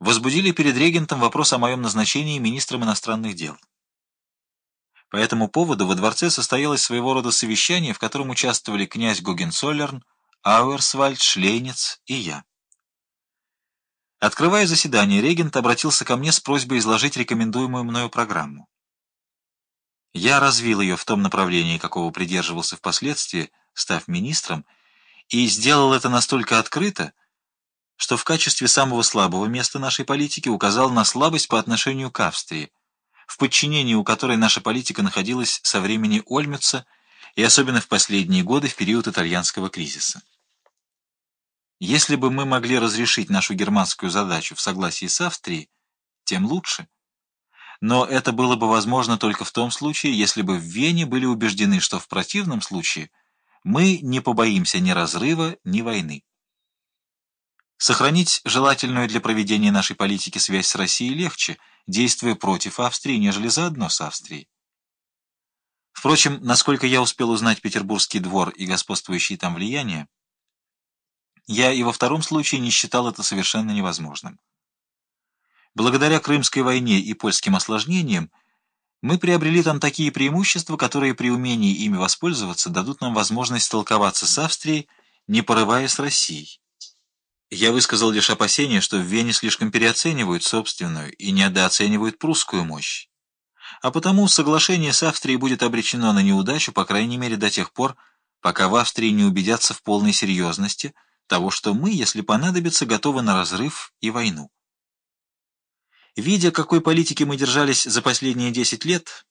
возбудили перед регентом вопрос о моем назначении министром иностранных дел. По этому поводу во дворце состоялось своего рода совещание, в котором участвовали князь Гогенцоллерн, Ауэрсвальд, Шлейниц и я. Открывая заседание, регент обратился ко мне с просьбой изложить рекомендуемую мною программу. Я развил ее в том направлении, какого придерживался впоследствии, став министром, и сделал это настолько открыто, что в качестве самого слабого места нашей политики указал на слабость по отношению к Австрии, в подчинении у которой наша политика находилась со времени Ольмюца и особенно в последние годы в период итальянского кризиса. Если бы мы могли разрешить нашу германскую задачу в согласии с Австрией, тем лучше. Но это было бы возможно только в том случае, если бы в Вене были убеждены, что в противном случае мы не побоимся ни разрыва, ни войны. Сохранить желательную для проведения нашей политики связь с Россией легче, действуя против Австрии, нежели заодно с Австрией. Впрочем, насколько я успел узнать Петербургский двор и господствующие там влияния, я и во втором случае не считал это совершенно невозможным. Благодаря Крымской войне и польским осложнениям мы приобрели там такие преимущества, которые при умении ими воспользоваться дадут нам возможность столковаться с Австрией, не порывая с Россией. Я высказал лишь опасение, что в Вене слишком переоценивают собственную и недооценивают прусскую мощь. А потому соглашение с Австрией будет обречено на неудачу, по крайней мере до тех пор, пока в Австрии не убедятся в полной серьезности того, что мы, если понадобится, готовы на разрыв и войну. Видя, какой политики мы держались за последние 10 лет,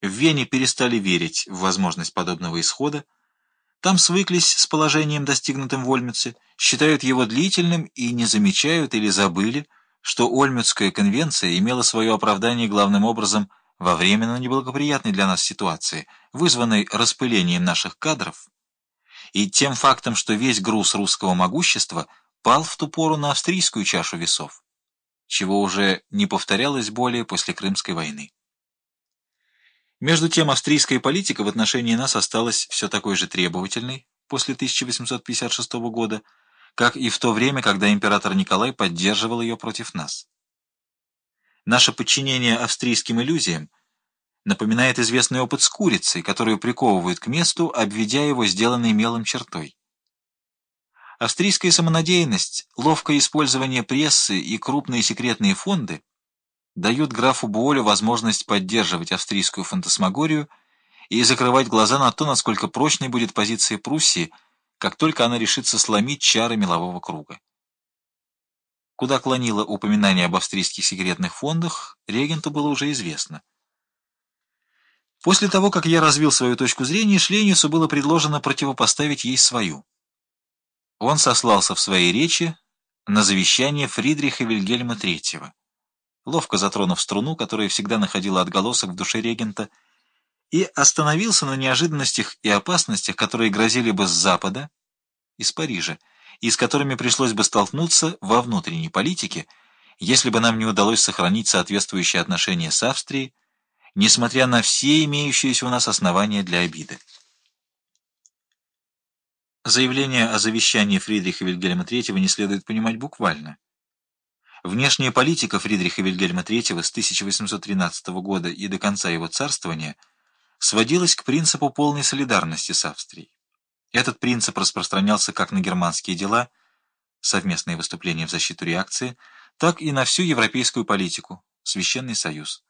в Вене перестали верить в возможность подобного исхода, там свыклись с положением, достигнутым в Ольмюце, считают его длительным и не замечают или забыли, что Ольмюцкая конвенция имела свое оправдание главным образом во временно неблагоприятной для нас ситуации, вызванной распылением наших кадров, и тем фактом, что весь груз русского могущества пал в ту пору на австрийскую чашу весов, чего уже не повторялось более после Крымской войны. Между тем, австрийская политика в отношении нас осталась все такой же требовательной после 1856 года, как и в то время, когда император Николай поддерживал ее против нас. Наше подчинение австрийским иллюзиям напоминает известный опыт с курицей, которую приковывают к месту, обведя его сделанной мелом чертой. Австрийская самонадеянность, ловкое использование прессы и крупные секретные фонды дают графу Буолю возможность поддерживать австрийскую фантасмагорию и закрывать глаза на то, насколько прочной будет позиция Пруссии, как только она решится сломить чары мелового круга. Куда клонило упоминание об австрийских секретных фондах, регенту было уже известно. После того, как я развил свою точку зрения, Шлейнису было предложено противопоставить ей свою. Он сослался в своей речи на завещание Фридриха Вильгельма III ловко затронув струну, которая всегда находила отголосок в душе регента, и остановился на неожиданностях и опасностях, которые грозили бы с запада, из Парижа, и с которыми пришлось бы столкнуться во внутренней политике, если бы нам не удалось сохранить соответствующие отношения с Австрией, несмотря на все имеющиеся у нас основания для обиды. Заявление о завещании Фридриха Вильгельма III не следует понимать буквально. Внешняя политика Фридриха Вильгельма III с 1813 года и до конца его царствования сводилась к принципу полной солидарности с Австрией. Этот принцип распространялся как на германские дела, совместные выступления в защиту реакции, так и на всю европейскую политику, Священный Союз.